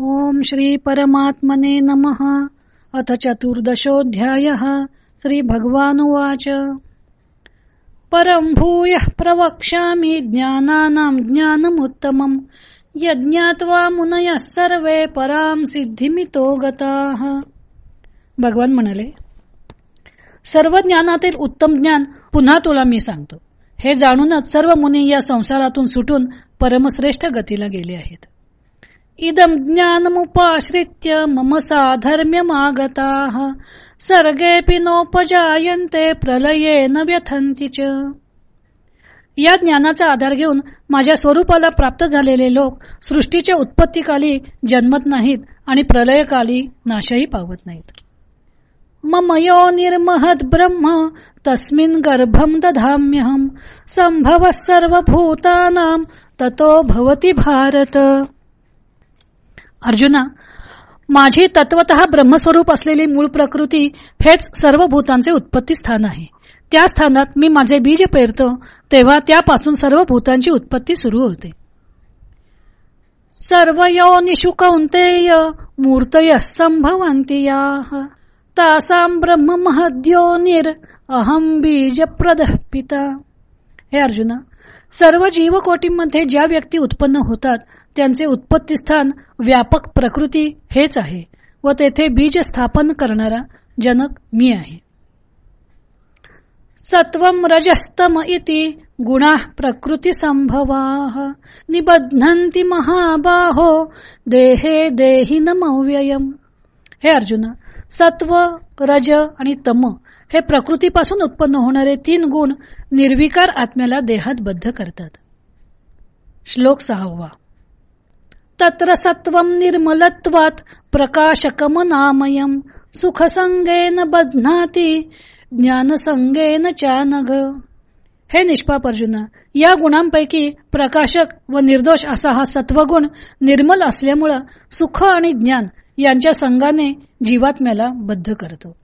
ओम श्री परमात्मने नमः। अथ चतुर्दशोऽध्यायः श्रीभगवानुवाच। परं भूयः प्रवक्ष्यामि ज्ञानानां ज्ञानमुत्तमम् यज्ञात्वा मुनयः सर्वे पराम सिद्धिमितो गताः। भगवान म्हणाले सर्व ज्ञानातील उत्तम ज्ञान पुन्हा तुला मी सांगतो. हे जाणूनच सर्व मुनी या संसारातून सुटून परमश्रेष्ठ गतीला गेले आहेत. इदम ज्ञानमुपाश्रित्य मम साधर्म्यमागताः। सर्गेऽपि नोपजायन्ते प्रलयेन व्यथन्ति च। या ज्ञानाचा आधार घेऊन माझ्या स्वरूपाला प्राप्त झालेले लोक सृष्टीच्या उत्पत्तीकाली जन्मत नाहीत आणि प्रलयकाली नाशही पावत नाहीत। मम यो निर्महद ब्रह्म तस्मिन गर्भम दधाम्यहम। संभव सर्वभूतानां ततो भवती भारत। अर्जुना माझी तत्वत ब्रह्मस्वरूप असलेली मूळ प्रकृती हेच सर्व भूतांचे उत्पत्ती स्थान आहे. त्या स्थानात मी माझे बीज पेरतो तेव्हा त्यापासून सर्व भूतांची उत्पत्ती सुरू होते. सर्व योनिषु कौंतेय मूर्तय संभवंती तासाम ब्रह्म महद्योनिर अहम बीज पिता। हे अर्जुना सर्व जीवकोटींमध्ये ज्या व्यक्ती उत्पन्न होतात त्यांचे उत्पत्तीस्थान व्यापक प्रकृती हेच आहे व तेथे बीज स्थापन करणारा जनक मी आहे. सत्वम रजस्तम इति गुणा प्रकृती संभवा निबध्नन्ति महाबाहो देहे देही नमव्ययम हे अर्जुना सत्व रज आणि तम हे प्रकृतीपासून उत्पन्न होणारे तीन गुण निर्विकार आत्म्याला देहात बद्ध करतात. श्लोक सहावा. तत्र सत्वम निर्मलत्वात प्रकाशकम नामयम। सुखसंगेन बध्नाती ज्ञानसंगेन चानग हे निष्पाप अर्जुन या गुणांपैकी प्रकाशक व निर्दोष असा हा सत्वगुण निर्मल असल्यामुळं सुख आणि ज्ञान यांच्या संघाने जीवात्म्याला बद्ध करतो।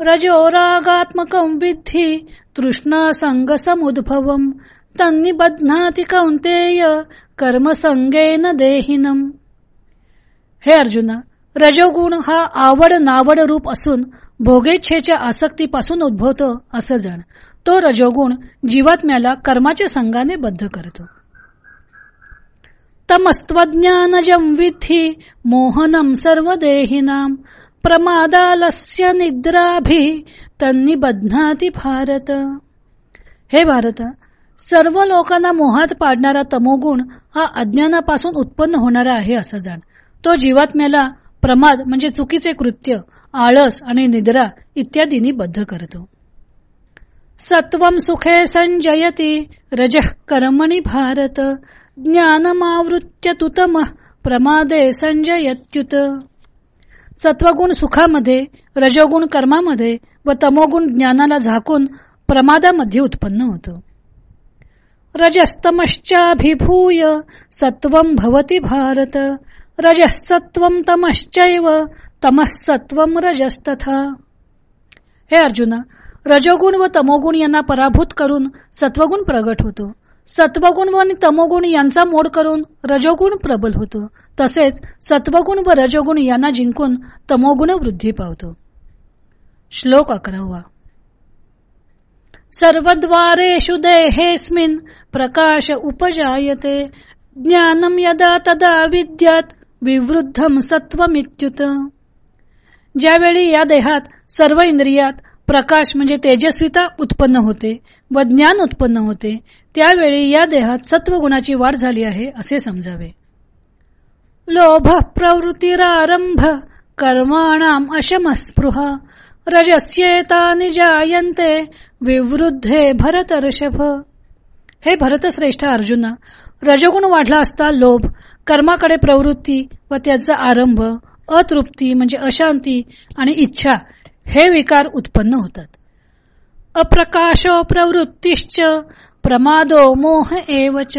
रजोरागात्मक विद्धी तृष्णा संग समुद्भवम तन्नी बध्नाती कौंतेय कर्मसंगेन देहिनम. हे अर्जुना रजोगुण हा आवड नावड रूप असून भोगेच्छेच्या आसक्तीपासून उद्भवतो असं जण. तो रजोगुण जीवात्म्याला कर्माच्या संघाने बद्ध करतो. तमस्त्वज्ञानजं मोहनम मोहनं सर्वदेहिनां प्रमादालस्य निद्राभि तन्निबध्नाती भारत. हे भारत सर्व लोकांना मोहात पाडणारा तमोगुण हा अज्ञानापासून उत्पन्न होणारा आहे असं जाण. तो जीवात्म्याला प्रमाद म्हणजे चुकीचे कृत्य आळस आणि निद्रा इत्यादींनी बद्ध करतो. सत्वम सुखे संजयती रज कर्मणी भारत ज्ञानमावृत्य तुतम प्रमादे संजयत्युत. सत्वगुण सुखामध्ये रजोगुण कर्मामध्ये व तमोगुण ज्ञानाला झाकून प्रमादामध्ये उत्पन्न होतो. रजस्तमश्चाभिभूय सत्वम भवती भारत। रजसत्वम तमश्चैव तमसत्वम रजस्तथा। हे अर्जुना रजोगुण व तमोगुण यांना पराभूत करून सत्वगुण प्रगट होतो. सत्वगुण व तमोगुण यांचा मोड करून रजोगुण प्रबल होतो. तसेच सत्वगुण व रजोगुण यांना जिंकून तमोगुण वृद्धी पावतो. श्लोक अकरावा. सर्वद्वारेषु देहेस्मिन प्रकाश उपजायते। ज्ञानम यदा तदा विद्यात विवृद्धम सत्वमित्युत ज्यावेळी या देहात सर्व इंद्रियात प्रकाश म्हणजे तेजस्विता उत्पन्न होते व ज्ञान उत्पन्न होते त्यावेळी या देहात सत्वगुणाची वाढ झाली आहे असे समजावे. लोभ प्रवृत्तीरारंभ कर्माणाम अशमस्पृहा। रजस्येता निजायन्ते विवृद्धे भरतर्षभ हे भरतश्रेष्ठ अर्जुना रजगुण वाढला असता लोभ कर्माकडे प्रवृत्ती व त्याचा आरंभ अतृप्ती म्हणजे अशांती आणि इच्छा हे विकार उत्पन्न होतात. अप्रकाशो प्रवृत्तीश्च प्रमादो मोह एवच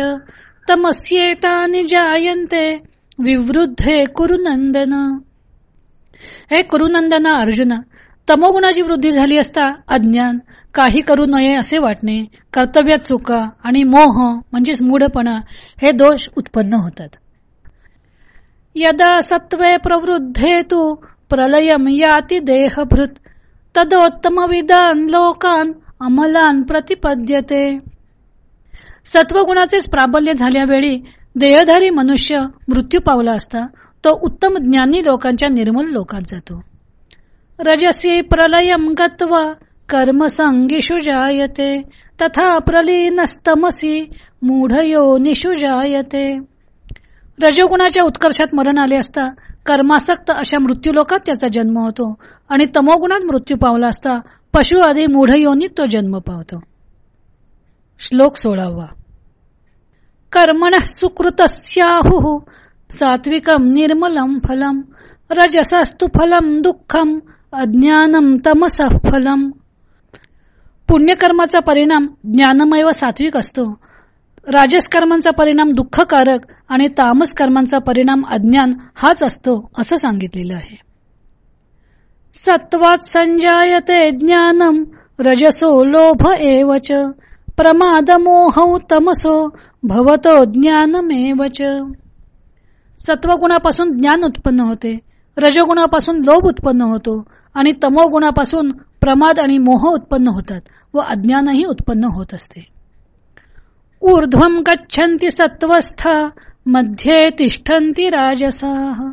तमस्येतानि जायन्ते विवृद्धे कुरुनंदन। हे कुरुनंदना अर्जुना तमोगुणाची वृद्धी झाली असता अज्ञान काही करू नये असे वाटणे कर्तव्यात चुका आणि मोह म्हणजेच मूढपणा हे दोष उत्पन्न होतात. यदा सत्वे प्रवृद्धे तू प्रलयम याती देहभृत तदोत्तम विधान लोकान अमलान प्रतिपद्यते. सत्वगुणाचेच प्राबल्य झाल्यावेळी देहधारी मनुष्य मृत्यू पावला असता तो उत्तम ज्ञानी लोकांच्या निर्मल लोकात जातो. रजसी प्रलयम गत्वा कर्मसंगीषु जायते तथा प्रलीनस्तमसी मूढयोनिषु जायते। रजोगुणाच्या उत्कर्षात मरण आले असता कर्मासक्त अशा मृत्यूलोकात त्याचा जन्म होतो आणि तमोगुणात मृत्यू पावला असता पशु आदी मूढयोनीत तो जन्म पावतो. श्लोक सोळावा. कर्मण सुकृतस्याहुः सात्विकम निर्मलम फलम रजसस्तु फलम दुःखम अज्ञानम तमस फलम. पुण्यकर्माचा परिणाम ज्ञानमय व सात्विक असतो. राजस कर्मांचा परिणाम दुःखकारक आणि तामस कर्मांचा परिणाम अज्ञान हाच असतो असं सांगितलेलं आहे. सत्वात संजायते ज्ञानम रजसो लोभ एवच प्रमाद मोहौ तमसो भवतो ज्ञानमेवच सत्वगुणापासून ज्ञान उत्पन्न होते. रजगुणापासून लोभ उत्पन्न होतो. आणि तमोगुणापासून प्रमाद आणि मोह उत्पन्न होतात व अज्ञानही उत्पन्न होत असते. ऊर्ध्वं गच्छन्ति सत्वस्था मध्ये तिष्ठन्ति राजसाः.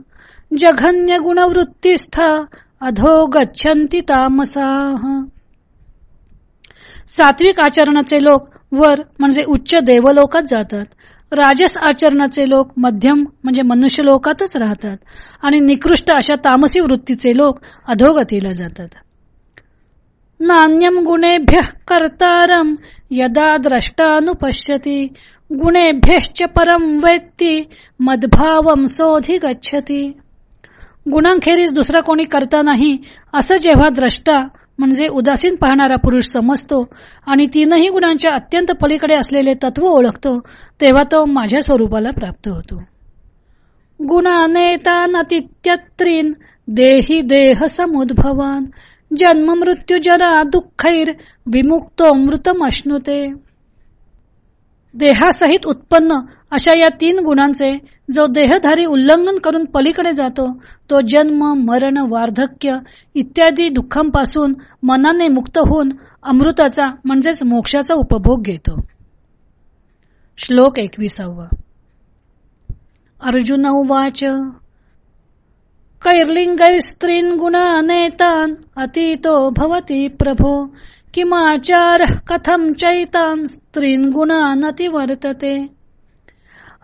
जघन्य गुणवृत्तीस्था अधो गच्छन्ति तामसाः. सात्विक आचरणाचे लोक वर म्हणजे उच्च देवलोकात जातात. राजस आचरणाचे लोक मध्यम म्हणजे मनुष्य लोकातच राहतात. आणि निकृष्ट अशा तामसी वृत्तीचे लोक अधोगतीला जातात. नान्यम गुणेभ्य कर्तारम यदा द्रष्टानुपश्यती. गुणेभ्यश्च परम वेत्ती मदभावम सोधी गच्छती गुणांखेरीज दुसरा कोणी करता नाही असं जेव्हा द्रष्टा म्हणजे उदासीन पाहणारा पुरुष समजतो आणि तीनही गुणांच्या अत्यंत पलीकडे असलेले तत्व ओळखतो तेव्हा तो माझ्या स्वरूपाला प्राप्त होतो. गुणानेता नतित्यत्रीन देही देह समुद्भवान जन्म मृत्यू जरा दुःखैर विमुक्तो मृतमश्नुते. देहासहित उत्पन्न अशा या तीन गुणांचे जो देहधारी उल्लंघन करून पलीकडे जातो तो जन्म मरण वार्धक्य इत्यादी दुःखांपासून मनाने मुक्त होऊन अमृताचा म्हणजेच मोक्षाचा उपभोग घेतो. श्लोक एकविसावा. अर्जुन उवाच कैर्लिंगैस्त्रीन् गुणानेतान् अतीतो भवती प्रभो किमाचार कथम चैतान स्त्रीन वर्तते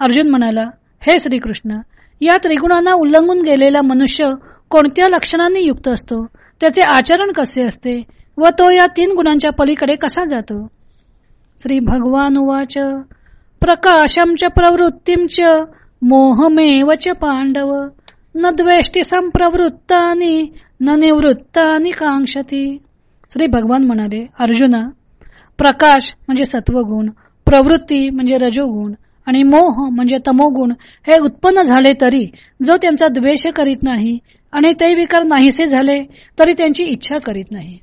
अर्जुन म्हणाला हे श्रीकृष्ण या त्रिगुणांना उल्लंघून गेलेला मनुष्य कोणत्या लक्षणांनी युक्त असतो? त्याचे आचरण कसे असते? व तो या तीन गुणांच्या पलीकडे कसा जातो? श्री भगवान उवाच प्रकाशम च प्रवृत्तीम च मोहमेव च पांडव न द्वेष्टी संप्रवृत्तानी न निवृत्तानी कांक्षती तरी भगवान म्हणाले अर्जुना प्रकाश म्हणजे सत्वगुण प्रवृत्ती म्हणजे रजोगुण आणि मोह म्हणजे तमोगुण हे उत्पन्न झाले तरी जो त्यांचा द्वेष करीत नाही आणि ते विकार नाहीसे झाले तरी त्यांची इच्छा करीत नाही.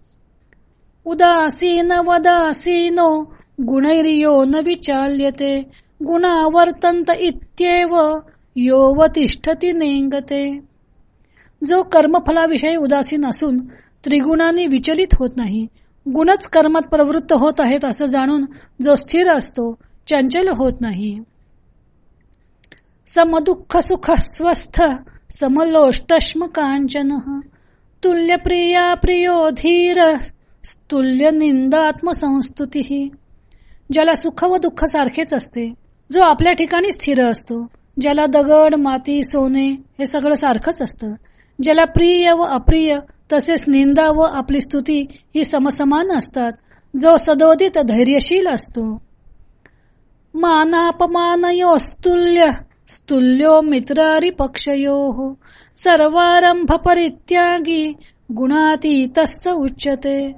उदासीन वदासीनो गुणैरियो न विचाल्यते गुणावर्तंत इत्येव योवतिष्ठती नेंगते जो कर्मफलाविषयी उदासीन असून त्रिगुणांनी विचलित होत नाही. गुणच कर्मात प्रवृत्त होत आहेत असं जाणून जो स्थिर असतो चंचल होत नाही. समदुःख सुख स्वस्थ समलोष्टश्म कांचन तुल्य प्रिया प्रियो धीर तुल्य निंदात्मसंस्तुती ज्याला सुख व दुःख सारखेच असते जो आपल्या ठिकाणी स्थिर असतो. ज्याला दगड माती सोने हे सगळं सारखंच असतं. ज्याला प्रिय व अप्रिय तसेच निंदा व आपली स्तुती ही समसमान असतात जो सदोदित धैर्यशील असतो. मानापमानयोस्तुल्य स्तुल्यो मित्रारी पक्षयो सर्वारंभ परित्यागी गुणातीत उच्चते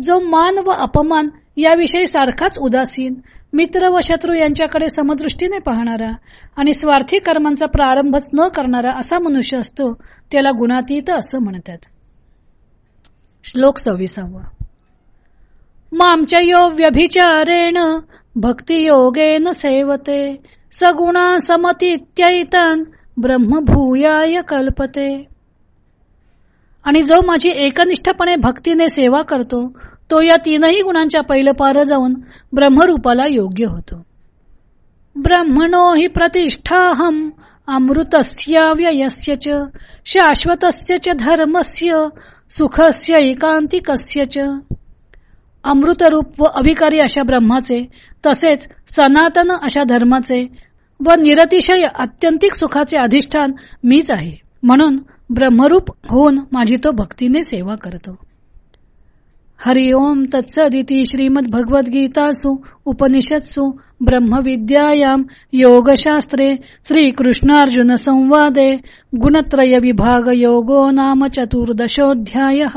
जो मान व अपमान याविषयी सारखाच उदासीन मित्र व शत्रू यांच्याकडे समदृष्टीने पाहणारा आणि स्वार्थी कर्मांचा प्रारंभच न करणारा असा मनुष्य असतो त्याला गुणातीत असं म्हणतात. श्लोक सव्वीसावा मामच्या व्यभिचारेण भक्तियोगेन सेवते सगुणा समतीत्यैतान ब्रह्मभूयाय कल्पते. आणि जो माझी एकनिष्ठपणे भक्तीने सेवा करतो तो या तीनही गुणांच्या पहिलं पार जाऊन ब्रह्मरूपाला योग्य होतो. ब्रह्मणो हि प्रतिष्ठाहम अमृतस्य व्ययस्य च शाश्वतस्य च धर्मस्य सुखस्य एकांतिकस्य च? अमृतरूप व अभिकारी अशा ब्रह्माचे तसेच सनातन अशा धर्माचे व निरतिशय आत्यंतिक सुखाचे अधिष्ठान मीच आहे. म्हणून ब्रह्मरूप होऊन माझी तो भक्तीने सेवा करतो. हरि ओम तत्सदिती श्रीमद्भगवद्गीतासु उपनिषत्सु ब्रह्मविद्यायाम योगशास्त्रे श्रीकृष्णार्जुन संवादे गुणत्रय विभाग योगो नाम चतुर्दशोऽध्यायः।